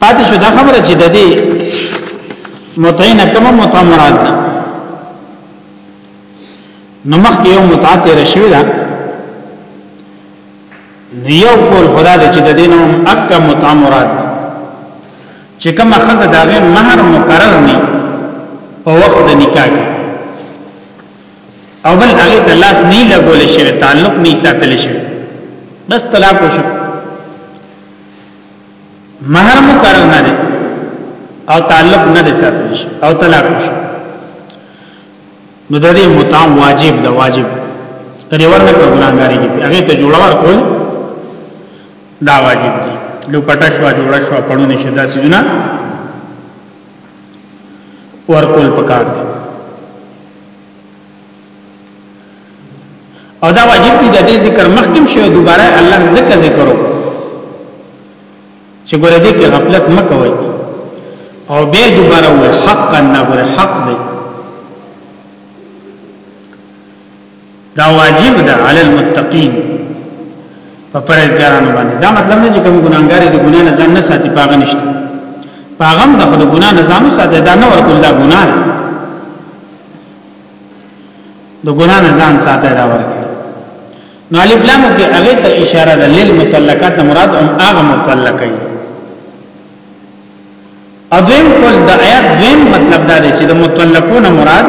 پاتې شو دا خبره چې د دې متعین کومه متع مراد ده نو مخکې یو متع تیر شوی ده یو کول خدا دې چې د دې نوم اک متع مراد ده چې کوم خد داغه مہر مقرر نه په وخت د نکاح کې او بل هغه ته لاس نه لګول شي تعلق نه ساتل شي بس طلاق وشو مہر مقرر نه دی او تعلق نه دی ساتل شي او طلاق وشو نو د دې متاع واجب دا واجب کله ورنه په ګناګاری کې هغه ته جوړ ورکول دا واجب دی لو کټه شو جوړ شو پړونه شدا سيونه ورکول پکار دی او دا واجب دی د دې ذکر مخکم شو دوباره الله ذکر ذکرو چې ګوره دې کې غفلت مکوئ او به دوباره وې حقا نه ګوره حق دی دا واجب ده علی المتقین په پرهیزګارانو باندې دا مطلب نه چې کوم ګناګار دې ګنا نه ځان نه ساتي پاغه نشته پاغم د خپل ګنا نه ځان ساتي دا نه ورکول دا ګنا ده د ګنا نه ځان ساتي دا ورکول نو الف لام کې هغه ته اشاره ده للمطلقات مراد هم هغه مطلقې اذن کول د آیات دین مطلب دا دی چې د مطلقون مراد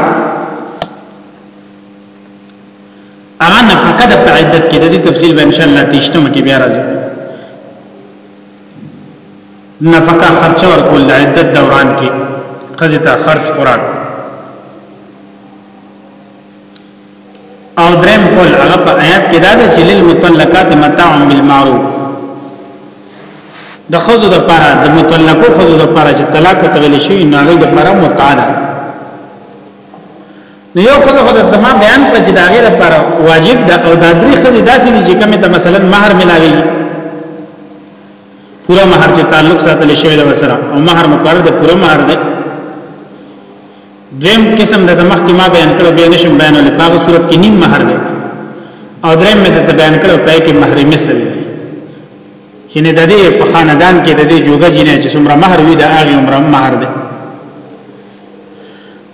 هغه نه فقط په عدت کې د دې تفصیل به ان شاء الله تشتمه کې بیا راځي نفقه خرچ ورکول د عدت دوران کې قضې ته خرچ قران او درم کول هغه په آیات کې دا دی چې للمطلقات متاع بالمعروف د خزو د پاره د مطلقو خزو د پاره چې طلاق ته ویل شي نو هغه د پاره متعاده نو یو خدای خدای ته ما بیان کړ چې دا غیر لپاره واجب ده او دا درې خزې داسې دي چې کومه ته مثلا مہر ملاوي پورا مہر چې تعلق ساتل شوی د وسره او مہر مقرر ده پورا مہر ده دویم قسم د مخ کې ما بیان کړو بیان شم بیان له پاغه صورت کې نیم مہر ده او دریم مې ته بیان کړو پای کې مہر مثل ده چې نه د دې په خاندان کې د دې جوګه جنې چې څومره مہر وي د هغه عمر مہر ده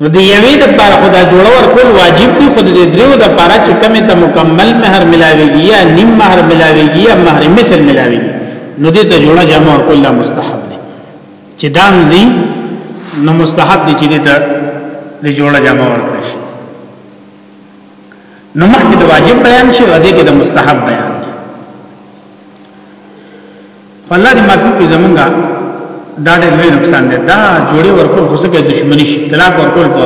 نو د یوې د پاره خدا جوړ ور کول واجب دی خود د دریو د پاره چې کمه ته مکمل مہر ملاويږي یا نیم مہر ملاويږي یا مہر مثل ملاويږي نو دې ته جوړه جمع ور کول مستحب دی چې دام زی نو مستحب دی چې دې ته د جوړه جمع ور کړی شي نو مخکې د واجب بیان شي او دې کې د مستحب بیان الله دې معافي کوي زمونږه دا ډېر لوی نقصان دی دا جوړي ورکول خو څه کوي دښمني شي طلاق ورکول په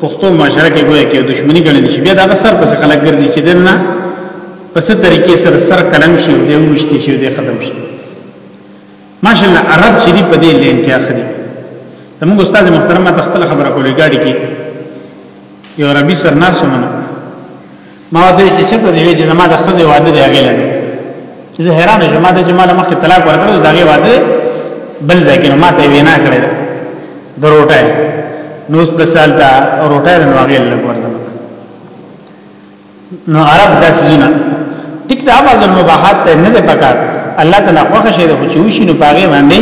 پښتو معاشره کې ګویا کې دښمني ګڼل شي بیا دا سر پس خلک ګرځي چې دنه په ست طریقې سره سر قلم شي او دیو مشته شي او دی ختم شي ماشاءالله عرب چې دی په دې لین کې اخري زموږ استاد محترم ته خپل خبره کولې گاډي کې یو عربي سرناسو منه ما ته چې څه دی چې زما د خزه واده دی هغه لګي زه حیران شوم ما ته چې ما له مخکې طلاق ورکړو دا هغه واده بل ځای کې ما ته وینا کړې ده دروټه نو اوس په سال دا روټه نو هغه لګور زما نو عرب داس جنا ټیک دا بعض المباحات ته نه ده پکار الله تعالی خوښ شه ده چې وشي نو پاګه باندې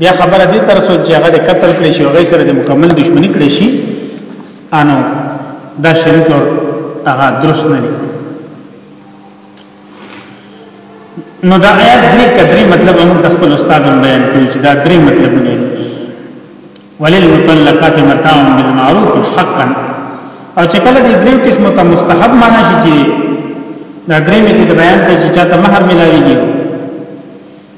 بیا خبره دې تر سوچ چې هغه قتل کړی شي هغه سره د مکمل دښمنی کړی شي انو دا شریط او هغه درست نه دي نو دا آیات درې کدرې مطلب هم د خپل استاد بیان کړی چې دا درې مطلب نه دي وللمطلقات متاع بالمعروف حقا او چې کله دې درې قسمه ته مستحب معنا شي چې دا درې مې کې بیان ته چې چاته مہر ملاويږي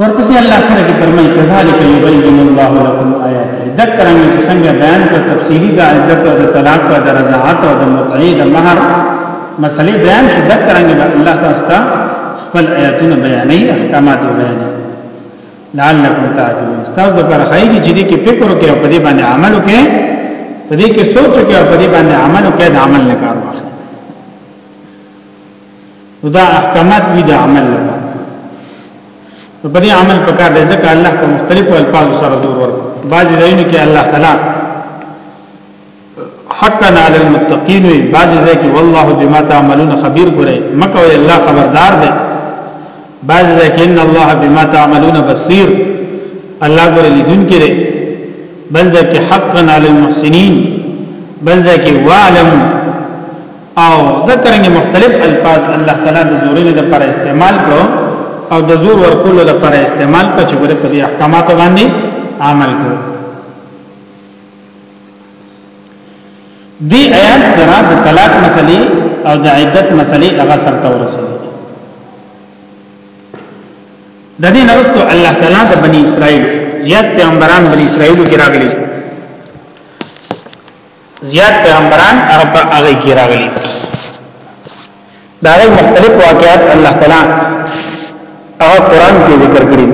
ورپسې الله تعالی کې فرمایي کذالک یبین الله لكم آیاته ذکرنګ چې څنګه بیان کړ تفصیلی د عدت او د طلاق او د رضاعت او د متعی د مہر مسلې بیان شي ذکرنګ به الله تاسو ته خپل آیاتونه بیانې احکامات بیانې لعلکم تعقلون تاسو د پر خیر چې دې کې فکر وکړئ او په دې باندې عمل وکړئ په دې کې سوچ وکړئ او په دې باندې عمل وکړئ د عمل نه کار واخلئ نو دا احکامات وی د عمل لپاره نو په دې عمل پکار دی ځکه الله په مختلفو الفاظو سره زور ورکړي بعضی ځایونه کې الله تعالی حقا علی المتقین وی بعضی ځای کې والله بما تعملون خبیر ګره مکه وی الله خبردار دی بعضی ځای کې ان الله بما تعملون بصیر الله ګره لیدون کې دی بل ځای کې حقا علی المحسنین بل ځای کې وعلم او ذکرنګ مختلف الفاظ الله تعالی د زورینې د پر استعمال کړو او د زور ورکولو د پر استعمال کړو چې ګوره په دې احکاماتو باندې عمل کړو دی آیات سره د طلاق مسلې او د عدت مسلې هغه سره تورسل د دې نرستو الله تعالی د بنی اسرائیل زیات پیغمبران بنی اسرائیل کې راغلي زیات پیغمبران هغه په هغه کې راغلي دا غي مختلف واقعات الله تعالی هغه قران کې ذکر کړی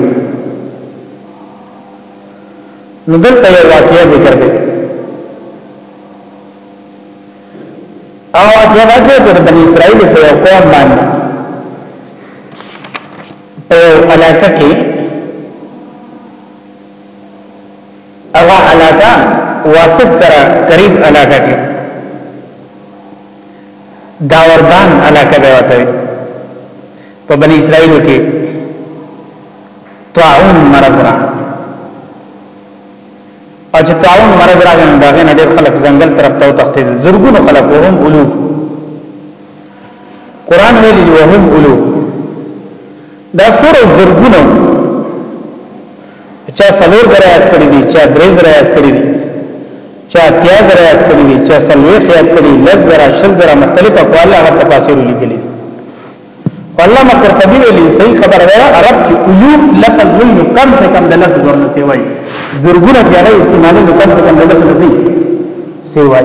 نو دلته یو واقعیا ذکر کړی او دا راځي چې د بنی اسرائیل په یو قوم باندې په علاقه کې هغه علاقه واسط سره قریب علاقه کې داوردان علاقه به وته په بنی اسرائیل کې طاعون مرض را او چې طاعون مرض راغی نو داغه نه ډېر خلک ځنګل طرف ته تختید زرګونو خلک وهم اولو قران ویلي وهم اولو دا سور زرګونو چا سلور درایات کړی دی چا درې درایات کړی دی چا تیا درایات کړی دی چا سلوی خیات کړی لز درا شل درا مختلف اقوال هغه تفاسیر لیکلي والله ما قرطبی ویلی صحیح خبر وای عرب کې قلوب لفظ وی نو کم سے کم د لفظ ورنه سی وای زرګونه کې هغه استعمالي نو کم سے کم د لفظ سی وای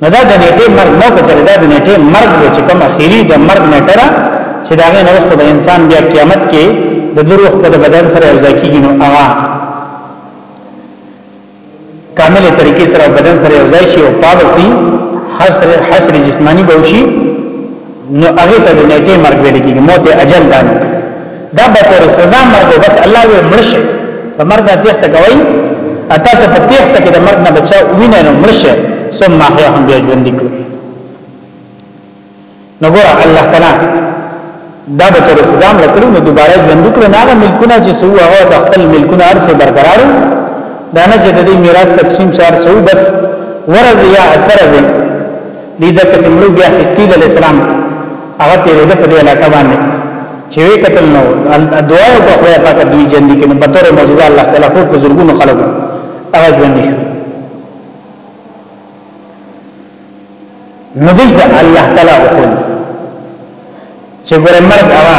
نو دا د نیټه مرګ نو کچره دا د نیټه مرګ دی چې کوم اخیری د مرګ نیټه را چې دا غي نوښت د انسان بیا قیامت کې د دروح په بدن سره یو ځای کیږي نو هغه کامل طریقې سره بدن سره یو ځای شي او پاوسی حسر حسر جسمانی بوشي نو هغه ته د نیټه مرګ ویل کیږي موت اجل دا نه دا به تر سزا مرګ بس الله وی مرشه په مرګ نه تخت کوي اته ته په تخت کې د مرګ نه بچا وینه نو مرشه ثم احیا هم بیا ژوند کړو نو ګور الله تعالی دا به تر سزا مرګ کړو نو دوباره ژوند کړو نه هغه ملکونه چې سو هغه د خپل ملکونه ارسه برقرارو دا نه چې د دې میراث تقسیم شار سو بس ورز یا اترز دې د کسمړو بیا حزقیل علی السلام هغه تیرې د په علاقه باندې چې وی قتل نو دعا او په خدای پاک دوی جن دي کنه بطور معجزه الله تعالی خو په زرګونو خلکو هغه ژوند شو نو دې الله تعالی وکړي چې ګورمرګ هغه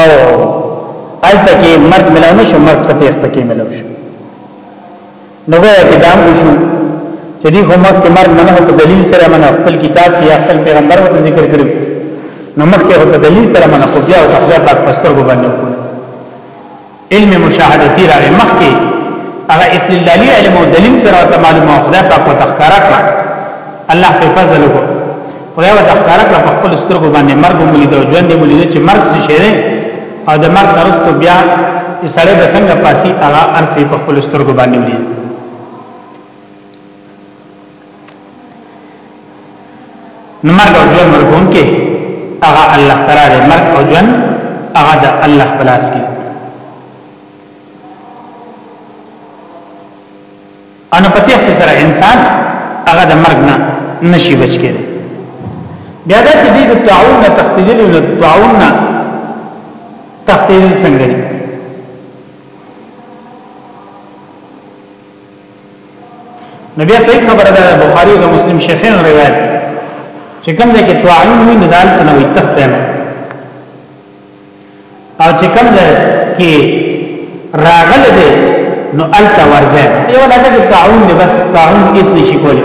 او الته کې مرګ ملو نشو مرګ په تیخ پکې ملو شو نو وایي کې دام وشو چې دې خو مرګ کې مرګ نه په دلیل سره منه خپل کتاب کې خپل پیغمبر وو ذکر کړو نو مخکې په دلیل سره منه خو بیا او خپل پاک پستر وګڼل علم مشاهدتی راغی مخکې هغه استدلالی علم او دلیل سره ته معلومه خدای پاک او تخکارا کړ الله په فضل وکړ خدای او تخکارا کړ په خپل سترګو باندې مرګ مولید او ژوند مولید چې مرګ څه شي دی او د مرګ ترسته بیا سړی به څنګه پاسي هغه ارسي په خپل سترګو باندې ولید نو مرګ او ژوند ورکون کې هغه الله تعالی دی مرګ او ژوند هغه د الله بلاس کې ان په تخت سره انسان هغه د مرګ نه نشي بچ کېږي بیا دا چې دې د تعاون نه تختیدل او د تعاون نه تختیدل څنګه دي نو بیا صحیح خبره ده بخاری او مسلم شیخین روایت چې کوم ځای کې تعین وي نه دال نه وي تخت نه او چې کوم ځای کې راغله ده نو الته ورځه یو لکه تعین بس تعین هیڅ نشي کولی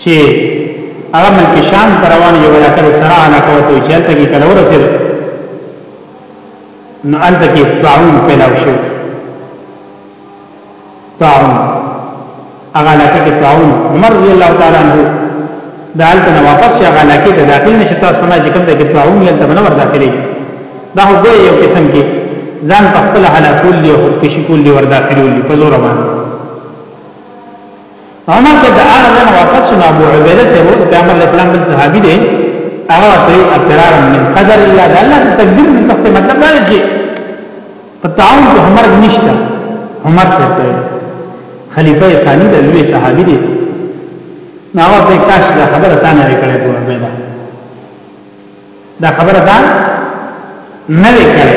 چې هغه ملک شام ته روان یو علاقه د سرا علاقه وته چې هلته کې کله ورسېد نو هلته کې طاعون پیدا شو طاعون هغه علاقه کې طاعون عمر رضی الله تعالی عنہ د هلته نه واپس یا هغه علاقه ته داخل نشي تاسو نه چې کوم ځای کې طاعون یې تبنه ور داخلي دا هو یو قسم کې ځان په خپل حالات ولې خودکشي کولې ور داخلي ولې په زور باندې عمر سے د هغه ځای نه واپس شو ابو عبیده سے وو پیغمبر اسلام بل صحابي دی هغه ورته اقرار من قدر الله د الله تقدیر من تخت مطلب دا دی چې په تعاون کې عمر نشته عمر سے ته خلیفہ ثانی د لوی صحابي دی نو هغه ته کاش دا خبره تا نه کړې ابو عبیده دا خبره تا نه کړې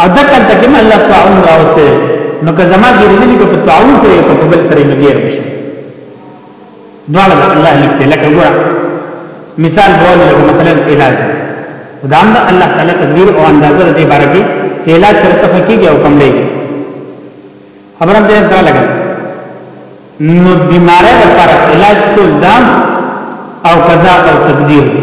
او دکل تک نه الله تعاون راوسته نو که زما کې دې په تعاون سره په قبل سره نه ګیر بشي دواړه الله لیکته لکه ګور مثال بول له مثلا علاج دا هم الله تعالی تدبیر او اندازه دې باره کې علاج سره تفقیږي او کم لګي خبره دې ځا لګا نو بیماری لپاره علاج کول دام او قضا او تقدیر دی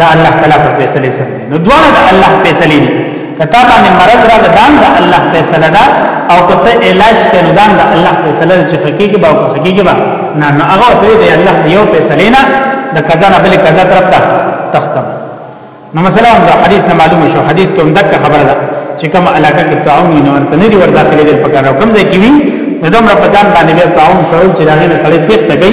دا الله تعالی په فیصله سره نو دواړه د الله فیصله دي کته باندې مرض را دان د الله فیصله ده او کته علاج کړه دان د الله فیصله چې حقيقي به او حقيقي به نه نه هغه ته دی الله یو فیصله نه د قضا نه بل قضا طرف ته تختم نو مثلا د حدیث نه معلوم شو حدیث کوم دغه خبره ده چې کوم علاقه کې تعاون نه ورته نه دی ورته داخلي د پکاره کوم ځای کې وي نو دومره په ځان باندې تعاون کول چې دا نه سړی تخت کوي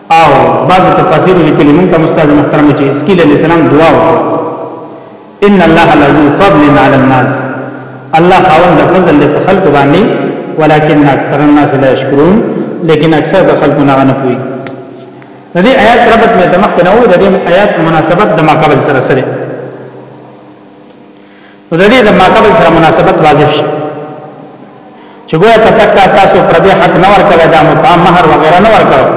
او بعض تفاسیر لیکلي مونږ ته استاد محترم چې اسکیل علی السلام دعا وکړه ان الله لذو فضل علی الناس الله خاوند فضل له خلق باندې ولکن اکثر الناس لا یشکرون لیکن اکثر د خلکو نه نه پوي د دې آیات ربط مې دمخ نه و د دې آیات مناسبت د ما قبل سره سره نو د دې د ماقبل سره مناسبت واضح شي چې ګویا کتکا تاسو پر دې حق نه ورکړی دا متعام مہر وغیرہ نه ورکړو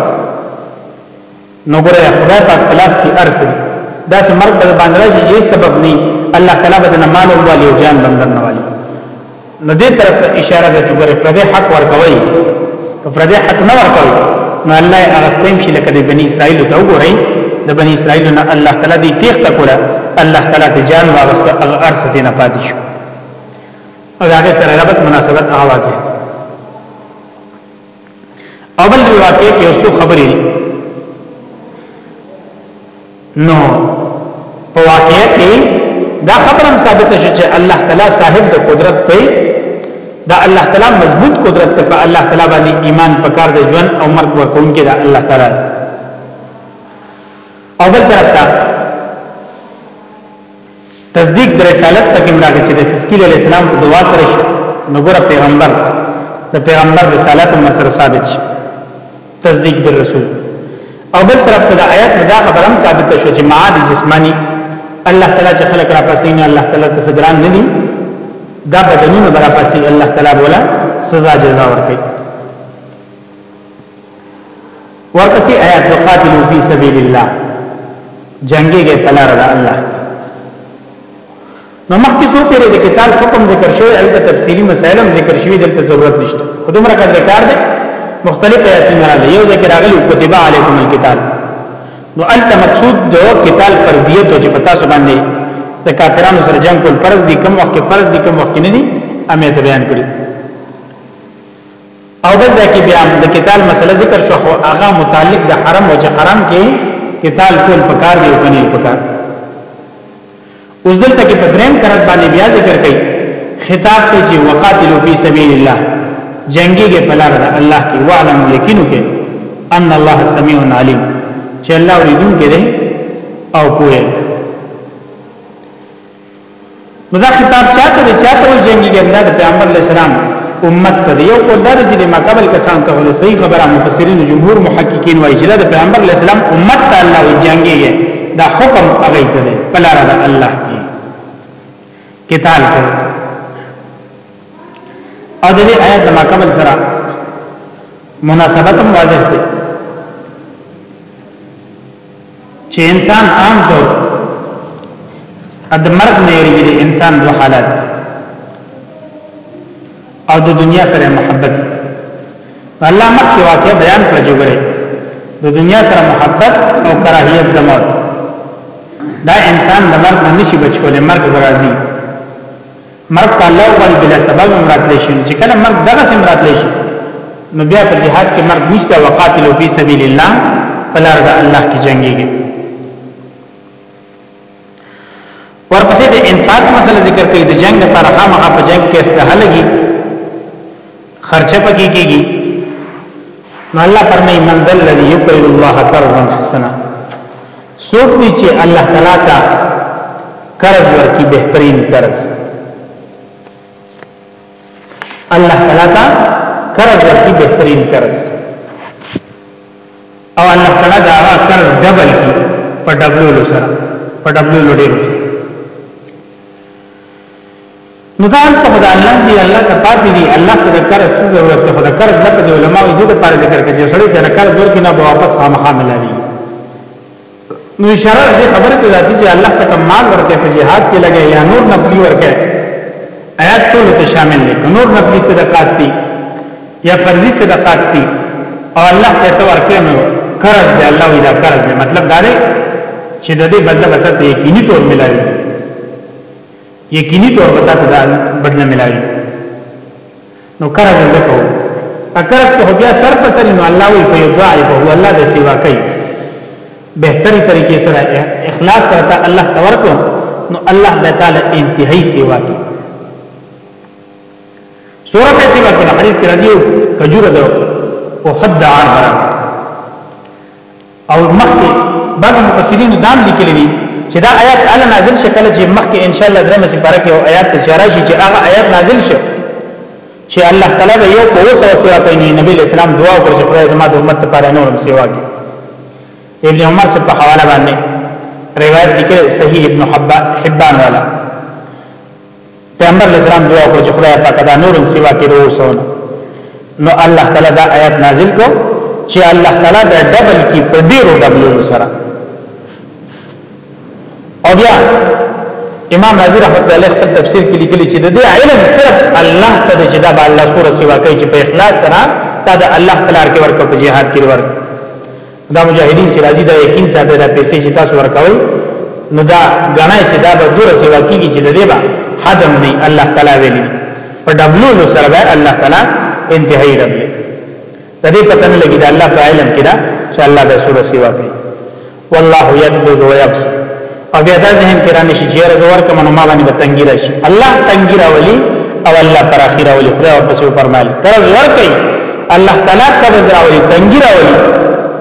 نو ګویا خدای پاک خلاص کی ارث دا چې مرګ باندې راځي یې سبب نه الله تعالی بدن مال او والی او جان بندر نه والی نو دې طرف ته اشاره ده چې ګوره پردې حق ورکوي که پردې حق نه ورکوي نو الله اغستیم شي لکه د بنی اسرائیل ته وګورئ د بنی اسرائیل نه الله تعالی دې تیغ تکوله الله تعالی ته جان واغست هغه ارث دې نه پاتې شو او هغه سره ربط مناسبت اواز اول دی واقع کې اوسو خبرې دي نو په واقع کې دا خبره هم ثابته شي چې الله تعالی صاحب د قدرت دی دا الله تعالی مضبوط قدرت ته په الله تعالی باندې ایمان پکار دی ژوند او مرګ ورکون کې دا الله تعالی او بل طرف ته تصدیق د رسالت په کې راغی چې د حزقیل علی السلام په دعا سره شي نو ګره پیغمبر د پیغمبر رسالت هم سره ثابت شي تصدیق د رسول او بل طرف ته د آیات دا خبره هم ثابته شو چې معاد جسمانی الله تعالی چې خلق را پسې نه الله تعالی ته سګران نه دي دا بدنونه برا پسې الله تعالی بولا سزا جزا ورکړي ورپسې آیات وقاتلو فی سبیل الله جنگيږي په لار د الله نو مخکې څو پیری د قتال حکم ذکر شوی البته تفصیلی مسائل هم ذکر شوی دلته ضرورت نشته خودمره کار کار دی مختلف آیاتونه راغلي یو ذکر راغلی کتب علیکم القتال نو البته مقصود د قتال فرضیت او چې پتا سو باندې د کافرانو سره جنگ کول فرض دي کوم وخت فرض دي کوم وخت نه دي امه بیان کړی او بل ځکه بیا د قتال مسله ذکر شو خو هغه متعلق د حرم او چې حرم کې قتال کول پکار دی او کني پکار اوس دلته کې په دریم کرت باندې بیا ذکر کړي خطاب ته چې وقاتلو فی سبیل الله جنگي کې بلار ده الله کې وعلم یقینو کې ان الله سمیع علیم چې الله اوریدون کې ده او پوهه نو دا خطاب چاته دی چاته وی جنگي ګر دا د پیغمبر علی السلام امت ته دی یو قول دا چې د مقابل کسان ته ول صحیح خبره مفسرین جمهور محققین وایي چې دا د پیغمبر علی السلام امت ته الله وی جنگي دا حکم هغه ته دی بلار د الله دی قتال ته او د دې آیت د مقابل سره مناسبت واضح دی چې انسان عام طور د مرګ نه یریږي انسان دوه حالات او د دنیا سره محبت الله مکه واقع بیان کړ جوړه د دنیا سره محبت او کراهیت د مرګ دا انسان د مرګ نه نشي بچ کولای مرګ راځي مرګ ته الله وغواړي بلا سبب هم راتلی شي چې کله مرګ دغه سم راتلی شي نو بیا په جهاد کې مرګ نشته وقاتل فی سبیل الله فلار د الله کې جنگيږي ورپسې د انفاق مسله ذکر کوي د جنگ لپاره خامخا په جنگ کې استهلګي خرچه پکې کیږي نو الله فرمایي من ذل الذي يقرض الله قرضا حسنا سوق دي چې الله تعالی ته قرض ورکړي بهترین قرض الله تعالی ته قرض ورکړي بهترین قرض او الله تعالی دا قرض ډبل کی په ډبلو سره په ډبلو ډیر نو دا څه خدای الله دی الله ته پاتې دی الله ته د قرض څه ضرورت دی خدای قرض لکه د علماو دې لپاره ذکر کوي چې سړی ته قرض ورکړي نه به واپس خامخا ملوي نو اشاره دې خبره ته ذاتي چې الله ته کوم مال ورکړي په jihad کې لګي یا نور نقلی ورکړي آیات ټول ته شامل دي نور نقلی صدقات دي یا فرضي صدقات دي او الله ته تو ورکړي نو قرض دې الله وی دا قرض دې مطلب دا دی چې د دې بدله به ته یقیني تور ملایي یقیني طور به تاسو دا بدله ملاوي نو قرض زکو اقرض کو بیا سر په سر نو الله وی په دعای په الله د سیوا کوي بهتري طریقې سره اخلاص سره الله تورکو نو الله د تعالی انتهایی سیوا کوي سورہ په دې کې حدیث کې راځي کجوره ده او حد عار برابر او مخکې بعض مفسرین دا هم لیکلي دي چې دا آیات اله نازل شي کله چې مخکې ان شاء الله درمه سي پرکه او آیات ته چاره شي چې هغه آیات نازل شي چې الله تعالی به یو په وسه سره کوي نبی اسلام دعا وکړي چې خدای زما د امت لپاره نورم سیوا کوي ابن عمر سے په حواله باندې روایت لیکل صحیح ابن حبان والا پیغمبر علیہ السلام دعا کو چې خدای پاک دا نورم سیوا کې روسونه نو الله تعالی دا آیات نازل کو چې الله تعالی دا ډبل کی په ډیرو ډبلونو سره او بیا امام رازی رحمت الله علیه په تفسیر کې لیکلی چې د دې علم صرف الله ته د جدا به الله سور سیوا کوي چې په اخلاص سره تا د الله تعالی کې ورکو په jihad کې ورکو دا مجاهدین چې راځي دا یقین ساته دا پیسې چې تاسو ورکوي نو دا غنای چې دا به دوره سیوا کیږي چې د دې با حدم نه الله تعالی ویلي په ډبلو نو سره به الله تعالی انتهایی ربي د دې پته نه لګي دا الله په علم کې دا چې الله به سوره سیوا کوي والله يقبض ويبسط او بیا دا ذهن کې رانه شي چې یاره زور کوم نو ما باندې تنګی راشي الله تنګی راولي او الله پر اخی راولي خدای او پسو فرمایي تر زور کوي الله تعالی قبض راولي تنګی راولي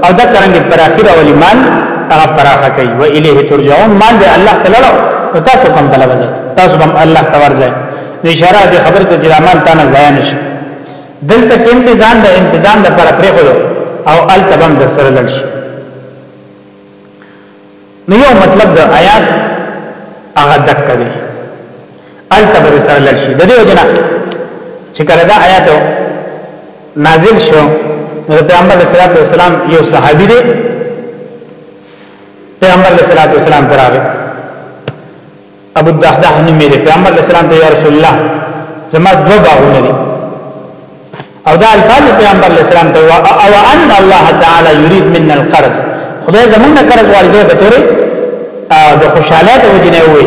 او دا څنګه پر اخی راولي مال هغه پراخه کوي و الیه ترجعون مال به الله تعالی له تاسو کوم طلب ده تاسو هم الله تورځي اشاره دې خبر ته چې مال تا نه ضایع نشي دلته کې انتظام د انتظام لپاره پرې خو او التبم د سره لړ شي نو یو مطلب د آیات هغه دک دی التبر سره لشي د دې وجنه چې کله دا آیات نازل شو نو پیغمبر صلی الله علیه وسلم یو صحابي دی پیغمبر صلی الله علیه وسلم دراغه ابو الدحدح نومې دی پیغمبر علیه السلام ته یا رسول الله زما دوه باغونه دي او دا الفاظ پیغمبر علیه السلام ته او ان الله تعالی یرید منا القرض خدای زمونږ قرض غواړي به تورې د خوشاله د وجنه وي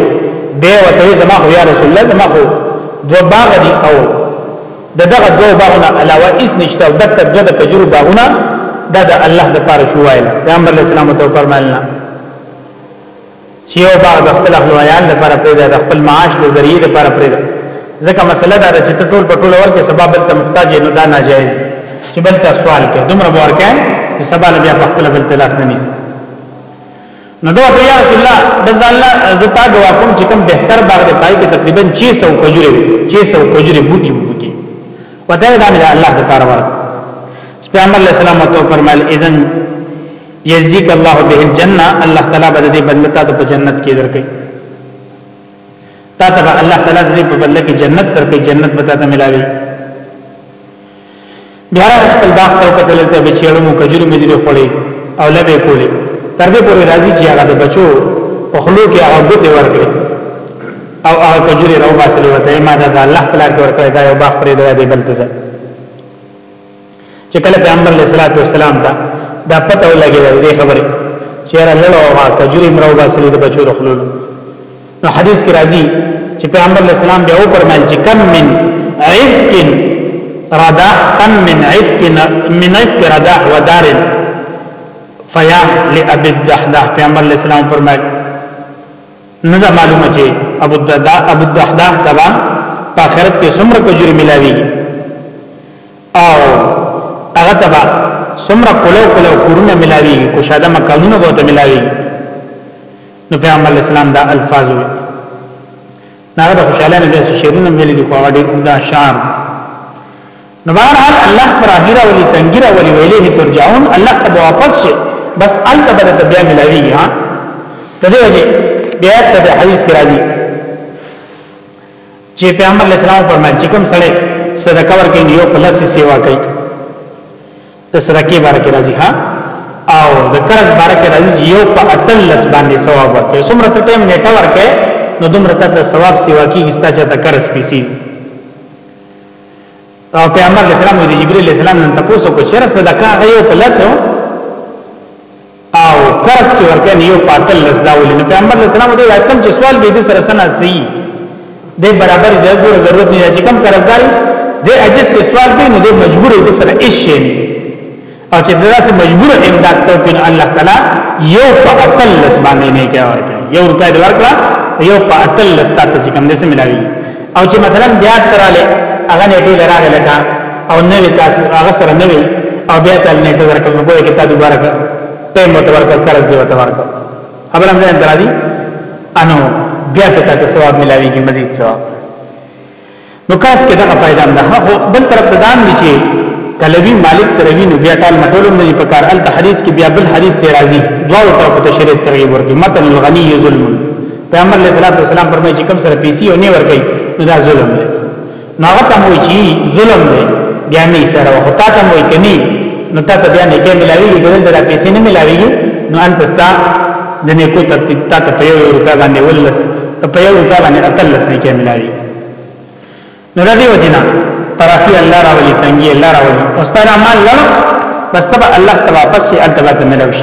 به وته زما خو یا رسول الله زما خو دوه باغ دي او د دغه دوه باغونه علاوه هیڅ نشته او دغه دوه د کجور باغونه دا د الله د پاره شوایل پیغمبر علیه السلام ته فرمایله چې یو باغ د خپل اهل عیال لپاره پیدا د خپل معاش د ذریعہ لپاره پیدا ځکه مسله دا ده چې ته ټول په ټول ورکه سبب ته محتاج نه دا ناجایز چې بل ته سوال کوي دومره ورکه چې سبب بیا په خپل بل تلاش نه نیسي نو دا یا رسول الله د الله زتا دعا کوم چې کوم بهتر باغ دی پای کې تقریبا 600 کجوري 600 کجوري بوټي بوټي ودا دا الله تعالی ورته پیغمبر علیہ السلام تو فرمایل اذن یزیک الله به الجنه الله تعالی به دې بدل ته په جنت کې درکې تا ته الله تعالی دې په بدل کې جنت درکې جنت به ته ملاوي بیا خپل دا خپل قتل ته به چېړو مو کجر مې دې خړې او لبه کولې تر دې پورې راضي چې هغه د بچو په خلو کې هغه ګوتې ورکړي او هغه کجر راو باسلې وته ما دا الله تعالی کې ورکړې دا یو باخ پرې دې بل ته چې کله پیغمبر علیه الصلاۃ والسلام ته دا پته ولګي دې خبره چې را لړو هغه کجوري مرو باسلې د بچو رخلو نو حدیث کې راځي چې پیغمبر علیه السلام بیا وپرمایل چې کم من عفق ردا کم من عفق من عفق ردا ودار فیا لابد الدحداح پیغمبر علیه السلام فرمایل نه دا معلومه چې ابو الدرداء ابو الدرداء تبا په آخرت کې څومره کجوري ملاويږي او هغه تبا سمره کولو کولو کورونه ملاوي کوشاده مکانونه به ته ملاوي نو پیغمبر اسلام دا الفاظ وي ناغه د خوشاله نه داسې شعرونه ویل دي کوه ډېر عمده شعر نو بهرحال الله پر اخره ولي تنګره ولي ویلې ترجعون الله ته واپس شي بس ال ته بده بیا ملاوي ها ته دې بیا څه د حدیث کې راځي چې پیغمبر اسلام فرمایي چې کوم سړی صدقه ورکړي یو په لاسي سیوا کوي د صدقې برکه راځي ها او د قرض برکه راځي یو په اتل لس باندې ثواب ورکړي څومره ته ټیم نیټه ورکړي نو دومره ته د ثواب سیوا کیږي ستا چې ته قرض پیسي او پیغمبر اسلام د جبرئیل اسلام نن تاسو کو چیرې صدقه غيو په لاسو او قرض چې ورکه نه یو پاتل لزدا ولې نه پیغمبر علیه السلام دې راکم چې سوال به دې سره سنا سي دې برابر دې ګور ضرورت نه چې کم قرضدار دې اجت چې سوال به نو دې مجبور دې سره هیڅ شي نه او چې دغه سره مجبور امداد ته کین الله تعالی یو پاتل لزبانې نه کوي یو روپۍ ورکړه یو پاتل لستا ته چې کم دې سم ملاوي او چې مثلا بیا تراله هغه نیټه لراغه لکه او نه وی تاسو هغه سره نه وی او بیا تل نیټه درکړم نو ګوره کې تا دوباره کړ ته مو ته ورکړ قرض دی وته ورکړ خبر هم ځان درازي انو بیا ته تاسو ثواب ملاويږي مزید ثواب نو کاس کې دا فائدہ نه هغه بل طرف ته دام دي چې کلوی مالک سره وینو بیا ټال مټولم نه په کار ال حدیث کې بیا بل حدیث دی راځي دواړو طرف ته شریعت ترغیب ورکړي متن الغنی ظلم پیغمبر علیہ الصلوۃ والسلام فرمایي چې کوم سره پیسې او نه ورګي نو دا ظلم دی نو هغه ته وایي چې ظلم دی بیا نه سره او تا ته وایي کني نو تا ته بیا نه کې ملاويږي ګل دا پیسې نه ملاويږي نو ان تستا د نه کو ته تا ته په یو روپیا باندې ولس ته په یو روپیا باندې اتلس نه کې ملاوي نو دا دی وجنا ترافی الله راولي تنګي الله راولي او ستاره مال لړ بس تبع الله تبع پس شي انت به ملوي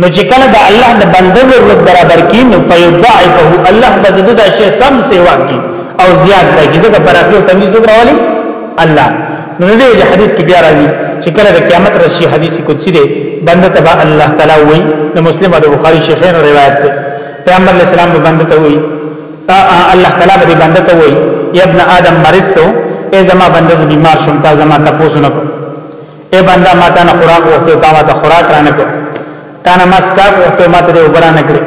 نو چې کله د الله د بنده ضرورت برابر کی نو فیضاعفه الله بدد دا شی سم سیوا کی او زیات دی ځکه پر اخر تمیز وګراولي الله نو دې حدیث کې بیا راځي چې کله د قیامت راشي حدیث قدسی دی بنده تبع الله تعالی وای نو مسلم او بخاری شیخین روایت ده پیغمبر اسلام به بنده ته وای الله تعالی به بنده ته وای یا ابن آدم مرض ته ای زما بنده بیمار شوم تا زما تاسو نه اے بندا ما تانه خوراک وخته تا ما ته خوراک را نکو تانه ما سکاک وخته ما ته اوبرا نکړي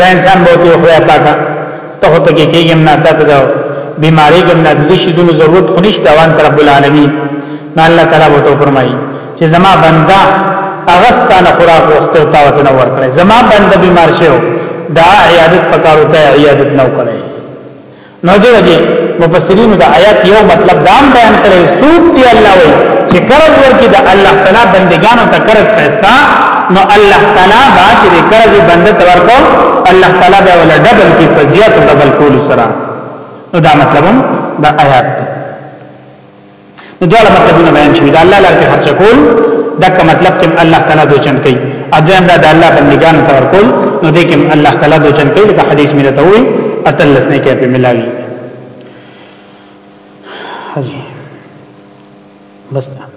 دا انسان به ته خویا پاکا ته خو ته کېږم نه تا ته دا بیماری کوم نه د شي دونو ضرورت خو نشته وان تر رب العالمین نه الله تعالی وو ته فرمایي چې زما بندا اغستانه خوراک وخته تا ته نه ورکړي زما بندا بیمار شوی دا عیادت پکارو ته عیادت نه وکړي نو دی وجه مفسرین د آیات یو مطلب دام بیان کړي سوق دی الله وی چې قرض ورکی د الله تعالی بندگانو ته قرض خستا نو الله تعالی با چې قرض بنده تور کو الله تعالی به ولا ډبل کی فزیات ډبل کول سره نو دا مطلب دا آیات دی نو دا مطلبونه بیان شوی دا الله لار کې خرچ کول دا کوم مطلب چې الله تعالی دوی چن کوي اذن دا د الله بندگان تور کول نو دې کې الله تعالی دوی چن کوي دا حدیث مې راته وي اتل لسنه کې په ملاوي حاجی بس ته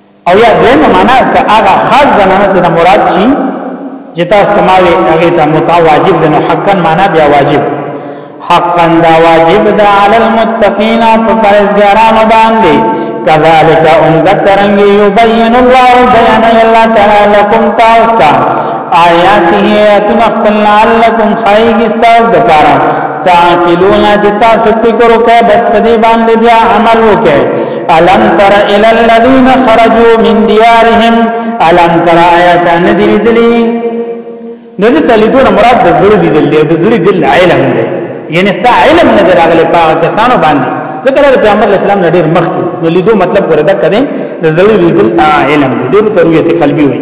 او یا دویمه معنا که هغه خاص زنانه ته مراد شي چې تاسو ته ماوي هغه ته متواجب ده نو حقا معنا بیا واجب حقا دا واجب ده علی المتقین فقرزګارانو باندې کذالک ان ذکرنګ یبین الله بیان الله تعالی لكم تاسو آیاته اتنا قل لعلکم خایګ استاذ دکارا تعقلون جتا سپیکرو کې بس پدی باندې بیا عمل وکړي الم تر الى الذين خرجوا من ديارهم الم تر آیات ندی دلی نو دې تلیدون مراد د زړه دی دل دی د زړه دل علم دی یعنی ستا علم نه راغلی په کسانو باندې ذکر د پیغمبر اسلام نه ډیر مخکې نو لیدو مطلب ورته کړي د زړه دی دل علم دی ډیر ترویته قلبي وي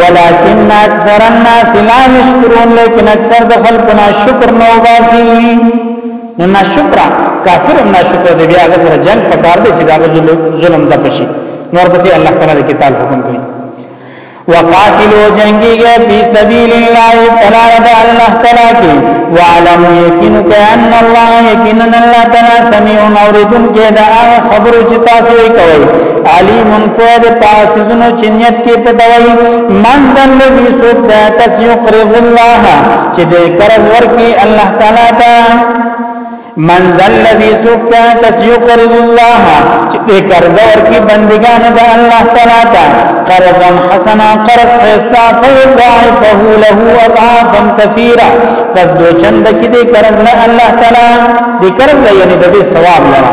ولكن اکثر الناس لا يشكرون لیکن اکثر د خلکو نه شکر نه وباسي نو نه شکر کافر نه شکر دی بیا غسر جنگ پکار دی چې دا ظلم د پشي نور پسې الله تعالی د قتال حکم کوي وقاتلو جنگی گئے فی سبیل اللہ تلارد اللہ تلا کی وعلم یقین کان الله یقین الله تعالی سمیع اوریدن کې دا خبرو چې تاسو یې کوي علیم فوج تاسزنو چنیت کې پټوي من دل لذي سوک دا تسیقرض الله چې دې قرض ورکی الله تعالی ته من ذل الذي سوکتا تسيقر الله چې قرض ورکی بندگان د الله تعالی ته قرض حسنا قرض حسنا فيضاعفه له اضعافا كثيرا پس دو چند کې دې قرض نه الله تعالی دې قرض یعنی د ثواب لرا